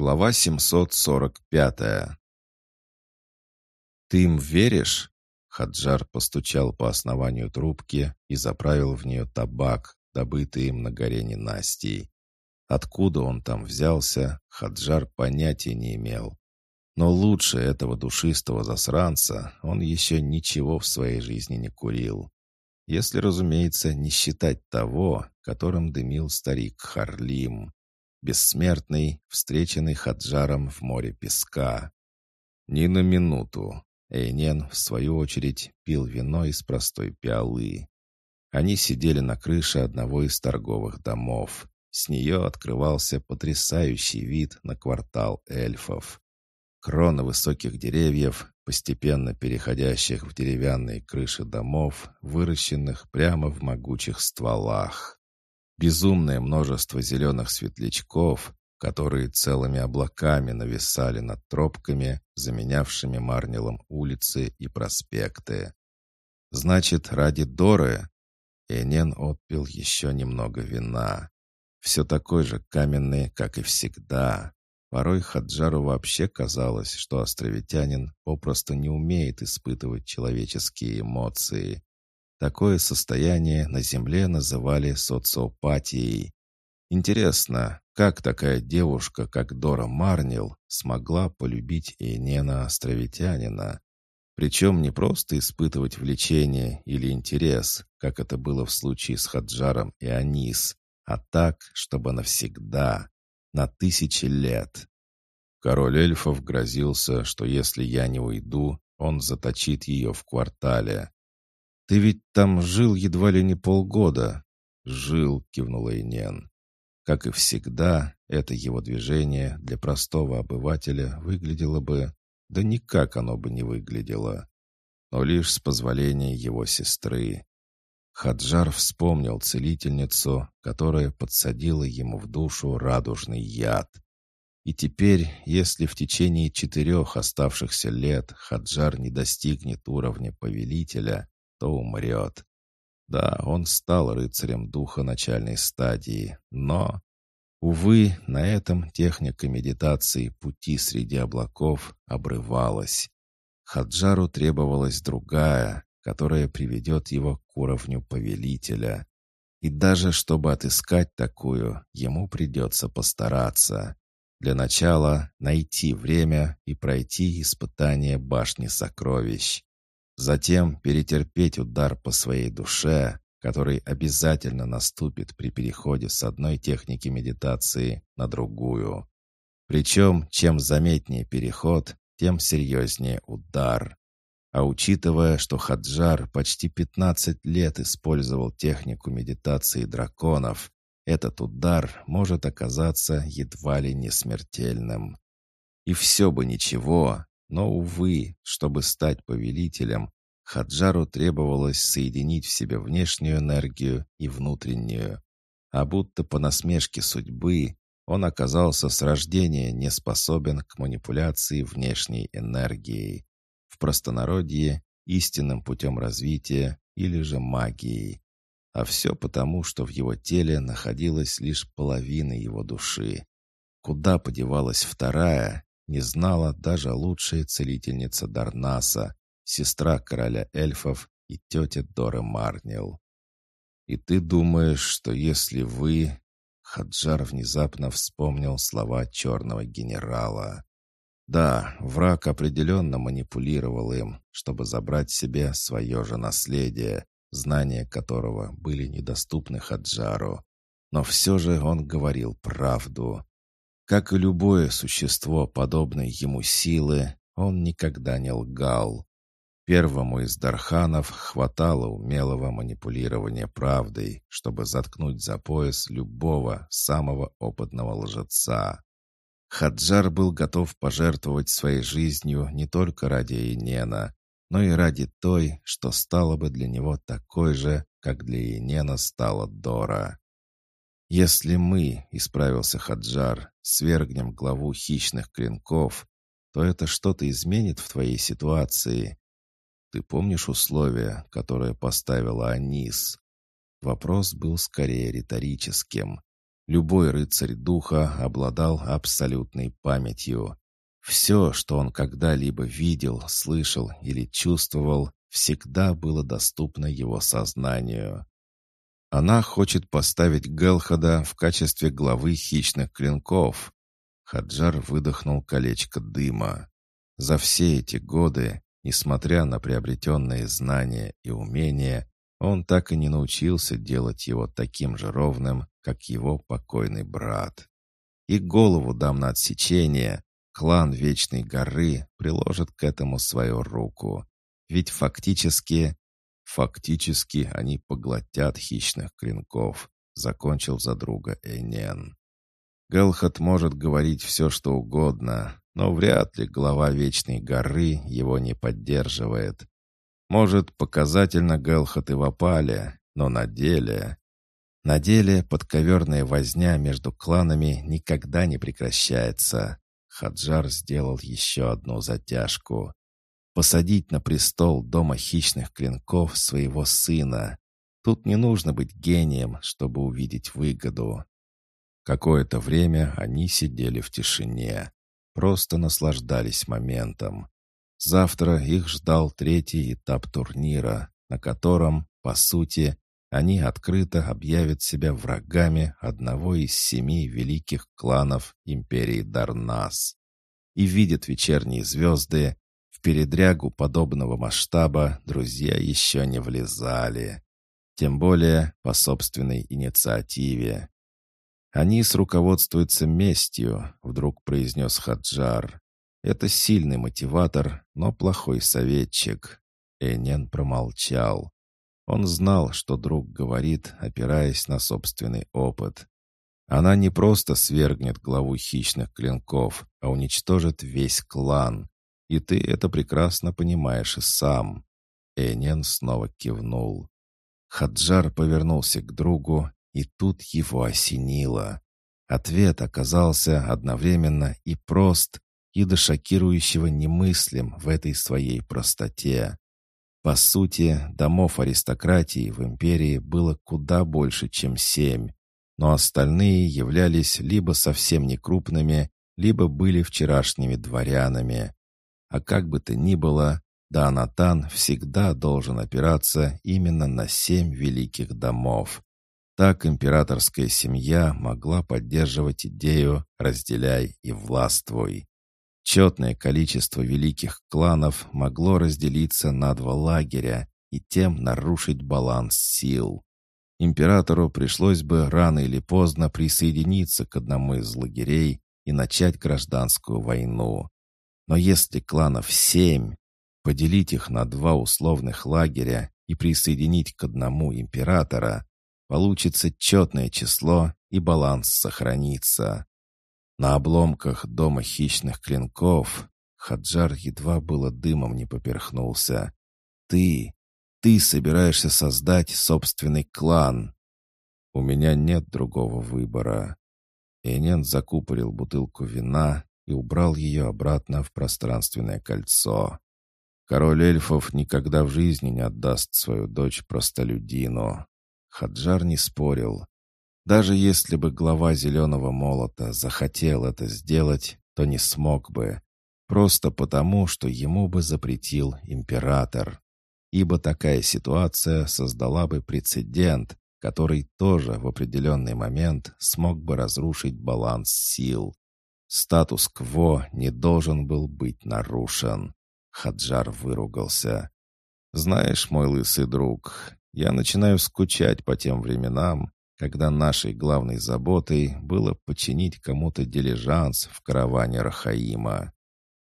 Глава 745 «Ты им веришь?» Хаджар постучал по основанию трубки и заправил в нее табак, добытый им на горе ненастий. Откуда он там взялся, Хаджар понятия не имел. Но лучше этого душистого засранца он еще ничего в своей жизни не курил. Если, разумеется, не считать того, которым дымил старик Харлим бессмертный, встреченный Хаджаром в море песка. Ни на минуту. Эйнен, в свою очередь, пил вино из простой пиалы. Они сидели на крыше одного из торговых домов. С нее открывался потрясающий вид на квартал эльфов. Кроны высоких деревьев, постепенно переходящих в деревянные крыши домов, выращенных прямо в могучих стволах. Безумное множество зеленых светлячков, которые целыми облаками нависали над тропками, заменявшими марнилом улицы и проспекты. «Значит, ради Доры?» Энен отпил еще немного вина. Все такой же каменный, как и всегда. Порой Хаджару вообще казалось, что островитянин попросту не умеет испытывать человеческие эмоции. Такое состояние на Земле называли социопатией. Интересно, как такая девушка, как Дора Марнил, смогла полюбить Эйнена Островитянина? Причем не просто испытывать влечение или интерес, как это было в случае с Хаджаром и Анис, а так, чтобы навсегда, на тысячи лет. Король эльфов грозился, что если я не уйду, он заточит ее в квартале. «Ты ведь там жил едва ли не полгода». «Жил», — кивнул Эйнен. Как и всегда, это его движение для простого обывателя выглядело бы... Да никак оно бы не выглядело. Но лишь с позволения его сестры. Хаджар вспомнил целительницу, которая подсадила ему в душу радужный яд. И теперь, если в течение четырех оставшихся лет Хаджар не достигнет уровня повелителя, то умрет. Да, он стал рыцарем духа начальной стадии, но... Увы, на этом техника медитации пути среди облаков обрывалась. Хаджару требовалась другая, которая приведет его к уровню повелителя. И даже чтобы отыскать такую, ему придется постараться. Для начала найти время и пройти испытание башни сокровищ. Затем перетерпеть удар по своей душе, который обязательно наступит при переходе с одной техники медитации на другую. Причем, чем заметнее переход, тем серьезнее удар. А учитывая, что Хаджар почти 15 лет использовал технику медитации драконов, этот удар может оказаться едва ли не смертельным. И все бы ничего, но, увы, чтобы стать повелителем, Хаджару требовалось соединить в себе внешнюю энергию и внутреннюю. А будто по насмешке судьбы он оказался с рождения не способен к манипуляции внешней энергией. В простонародье – истинным путем развития или же магией. А все потому, что в его теле находилась лишь половина его души. Куда подевалась вторая, не знала даже лучшая целительница Дарнаса, сестра короля эльфов и тетя Дора Марнил. «И ты думаешь, что если вы...» Хаджар внезапно вспомнил слова черного генерала. Да, враг определенно манипулировал им, чтобы забрать себе свое же наследие, знания которого были недоступны Хаджару. Но все же он говорил правду. Как и любое существо подобной ему силы, он никогда не лгал. Первому из Дарханов хватало умелого манипулирования правдой, чтобы заткнуть за пояс любого самого опытного лжеца. Хаджар был готов пожертвовать своей жизнью не только ради Инена, но и ради той, что стало бы для него такой же, как для Инена стала Дора. «Если мы, — исправился Хаджар, — свергнем главу хищных клинков, то это что-то изменит в твоей ситуации. Ты помнишь условия, которые поставила Анис?» Вопрос был скорее риторическим. Любой рыцарь духа обладал абсолютной памятью. Все, что он когда-либо видел, слышал или чувствовал, всегда было доступно его сознанию. Она хочет поставить Гелхада в качестве главы хищных клинков. Хаджар выдохнул колечко дыма. За все эти годы, несмотря на приобретенные знания и умения, он так и не научился делать его таким же ровным, как его покойный брат. И голову дам на отсечение, клан Вечной Горы приложит к этому свою руку. Ведь фактически... Фактически они поглотят хищных клинков, закончил за друга Энен. Гелхат может говорить все, что угодно, но вряд ли глава Вечной Горы его не поддерживает. Может, показательно Гелхат и в но на деле... На деле подковерная возня между кланами никогда не прекращается. Хаджар сделал еще одну затяжку. Посадить на престол дома хищных клинков своего сына. Тут не нужно быть гением, чтобы увидеть выгоду. Какое-то время они сидели в тишине. Просто наслаждались моментом. Завтра их ждал третий этап турнира, на котором, по сути, они открыто объявят себя врагами одного из семи великих кланов империи Дарнас. И видят вечерние звезды, передрягу подобного масштаба друзья еще не влезали. Тем более по собственной инициативе. «Они руководствуются местью», — вдруг произнес Хаджар. «Это сильный мотиватор, но плохой советчик». Энен промолчал. Он знал, что друг говорит, опираясь на собственный опыт. Она не просто свергнет главу хищных клинков, а уничтожит весь клан. И ты это прекрасно понимаешь и сам. Энен снова кивнул. Хаджар повернулся к другу, и тут его осенило. Ответ оказался одновременно и прост, и до шокирующего немыслим в этой своей простоте. По сути, домов аристократии в империи было куда больше, чем семь, но остальные являлись либо совсем некрупными, либо были вчерашними дворянами. А как бы то ни было, Данатан всегда должен опираться именно на семь великих домов. Так императорская семья могла поддерживать идею «разделяй и властвуй». Четное количество великих кланов могло разделиться на два лагеря и тем нарушить баланс сил. Императору пришлось бы рано или поздно присоединиться к одному из лагерей и начать гражданскую войну. Но если кланов семь, поделить их на два условных лагеря и присоединить к одному императора, получится четное число и баланс сохранится. На обломках дома хищных клинков Хаджар едва было дымом не поперхнулся. «Ты, ты собираешься создать собственный клан!» «У меня нет другого выбора». Энен закупорил бутылку вина и убрал ее обратно в пространственное кольцо. Король эльфов никогда в жизни не отдаст свою дочь простолюдину. Хаджар не спорил. Даже если бы глава Зеленого Молота захотел это сделать, то не смог бы. Просто потому, что ему бы запретил император. Ибо такая ситуация создала бы прецедент, который тоже в определенный момент смог бы разрушить баланс сил. Статус-кво не должен был быть нарушен. Хаджар выругался. «Знаешь, мой лысый друг, я начинаю скучать по тем временам, когда нашей главной заботой было починить кому-то дилижанс в караване Рахаима.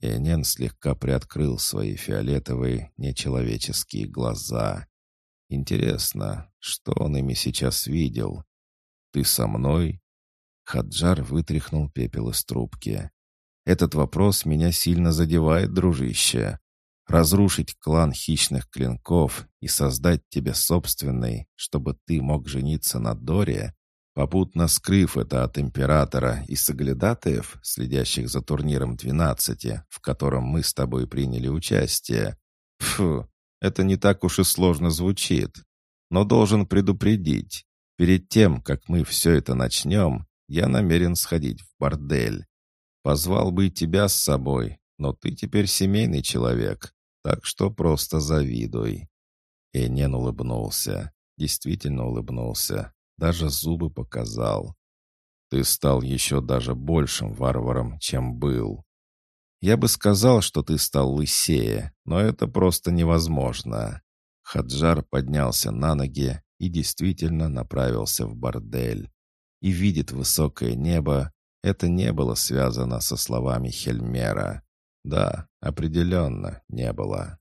Ионен слегка приоткрыл свои фиолетовые, нечеловеческие глаза. Интересно, что он ими сейчас видел? «Ты со мной?» Хаджар вытряхнул пепел из трубки. «Этот вопрос меня сильно задевает, дружище разрушить клан хищных клинков и создать тебе собственный, чтобы ты мог жениться на Доре, попутно скрыв это от императора и соглядатаев, следящих за турниром 12, в котором мы с тобой приняли участие. Фу, это не так уж и сложно звучит. Но должен предупредить, перед тем, как мы все это начнем, я намерен сходить в бордель. Позвал бы тебя с собой, но ты теперь семейный человек, так что просто завидуй». Энен улыбнулся, действительно улыбнулся, даже зубы показал. «Ты стал еще даже большим варваром, чем был. Я бы сказал, что ты стал лысее, но это просто невозможно». Хаджар поднялся на ноги и действительно направился в бордель. И видит высокое небо, это не было связано со словами Хельмера. Да, определенно не было.